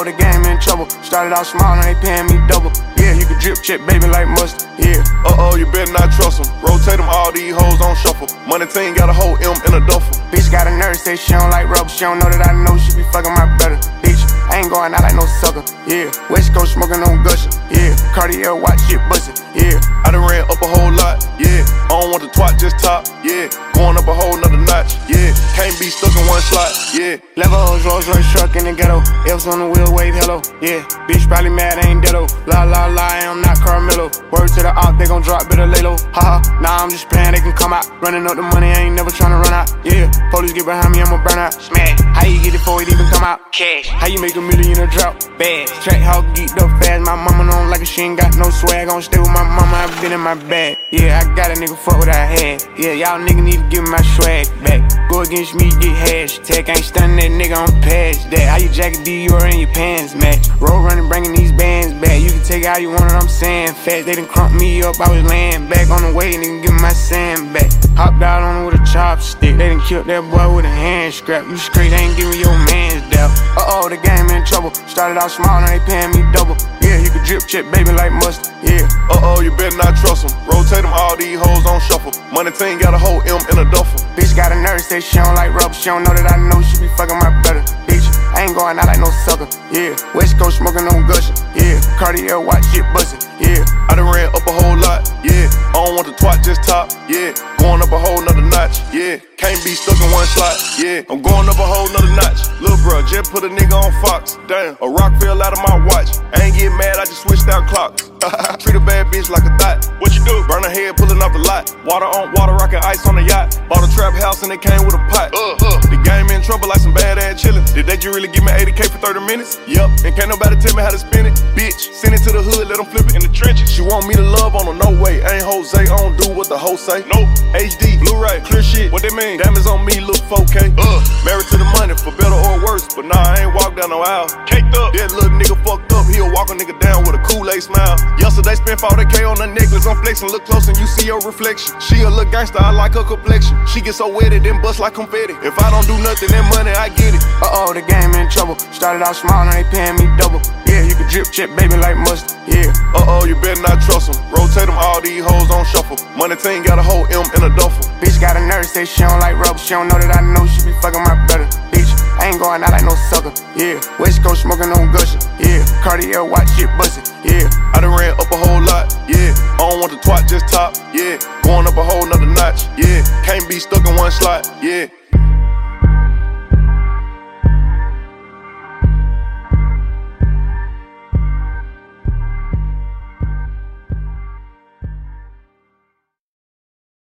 the game in trouble. Started out small, now they paying me double. Yeah, you can drip check, baby, like mustard. Yeah. Uh oh, you better not trust them. Rotate them, all these hoes on shuffle. Money team got a whole M in a duffel. Bitch got a nurse, say she don't like rubber. She don't know that I know she be fucking my brother. Bitch, I ain't going out like no sucker. Yeah. West Coast smoking on gusher. Yeah. Cartier watch shit bustin'. Yeah. I done ran up a whole lot. Yeah. I don't want the twat, just top. Yeah. Going up a whole nother notch. Yeah. Can't be stuck in one slot. Yeah. Levels, Rolls Royce truck in the ghetto. F's on the wheel, wave hello. Yeah. Bitch probably mad, ain't deado. Oh. La la la, I'm not Carmelo. Word to the op, they gon' drop, better lay low. Oh. Haha. Nah, I'm just playing, they can come out. Running up the money, I ain't never tryna run out. Yeah. Police get behind me, I'ma burn out. Smash. How you get it before it even come out? Cash. How you make a million in a drought? Bad. Track how geeked up fast. My mama don't like it, she ain't got no swag. Gon' stay with my mama, I been in my bag. Yeah, I got a nigga fuck what I had. Yeah, y'all nigga need to give my swag back. Go against me, get hashtag. Ain't stunning that nigga, I'm that. How you jacket D, you are in your pants match. Roll running, bringing these bands back. You can take how you want it, I'm saying fast. They done crump me up, I was laying back on the way, nigga, give my sand back. Hopped out on with a chopstick. They done killed that boy with a hand scrap. You straight ain't giving your man's doubt. Uh oh, the game in trouble. Started out small, now they paying me double. Yeah, you can drip check, baby, like mustard. Yeah. Uh oh, you better not trust them. Rotate all these hoes on shuffle. Money team got a whole M in a duffel. Bitch got a nurse, say she don't like rubber. She don't know that I know she be fucking my brother. Bitch, I ain't going out like no sucker. Yeah. West Coast smoking on gusher. Yeah. Cartier watch shit bustin'. Yeah. I done ran up a whole lot. Yeah. I don't want the twat, just top. Yeah. Going up a whole nother notch. Yeah. Can't be stuck in one slot. Yeah. I'm going up a whole nother notch. Lil' bro, just put a nigga on Fox. Damn. A rock fell out of my watch. I ain't get mad, I just switched out clocks. Treat a bad bitch like a thot. What you do? Head, pulling off the lot. Water on water, rockin' ice on the yacht. Bought a trap house and it came with a pot. Uh, uh. The game in trouble like some bad ass chillin'. Did they really give me 80k for 30 minutes? Yep. And can't nobody tell me how to spin it. Bitch, send it to the hood, let them flip it in the trenches. She want me to love on her, no way. Ain't Jose, I don't do what the hoe say. Nope. HD, Blu-ray, clear shit. What they mean? Diamonds on me, look 4K. Uh. Married to the money, for better or worse. But nah, I ain't walk down no aisle. Caked up. That little nigga fucked up. He'll walk a nigga down with a Kool-Aid smile. Yesterday spent 40k on a necklace. I'm flexing, look close and you see your reflection. She a little gangster, I like her complexion. She get so wet it then bust like confetti. If I don't do nothing, that money I get it. Uh oh, the game in trouble. Started out small, now they paying me double. Yeah, you can drip check, baby, like mustard. Yeah. Uh oh, you better not trust them. Rotate them, all these hoes on shuffle. Money team got a whole M in a duffel. Bitch got a nurse, say she don't like rubber. She don't know that I know she be fucking my brother. Ain't going out like no sucker. Yeah. West Coast smoking on gusher. Yeah. Cartier watch shit bustin'. Yeah. I done ran up a whole lot. Yeah. I don't want the twat, just top. Yeah. Going up a whole nother notch. Yeah. Can't be stuck in one slot. Yeah.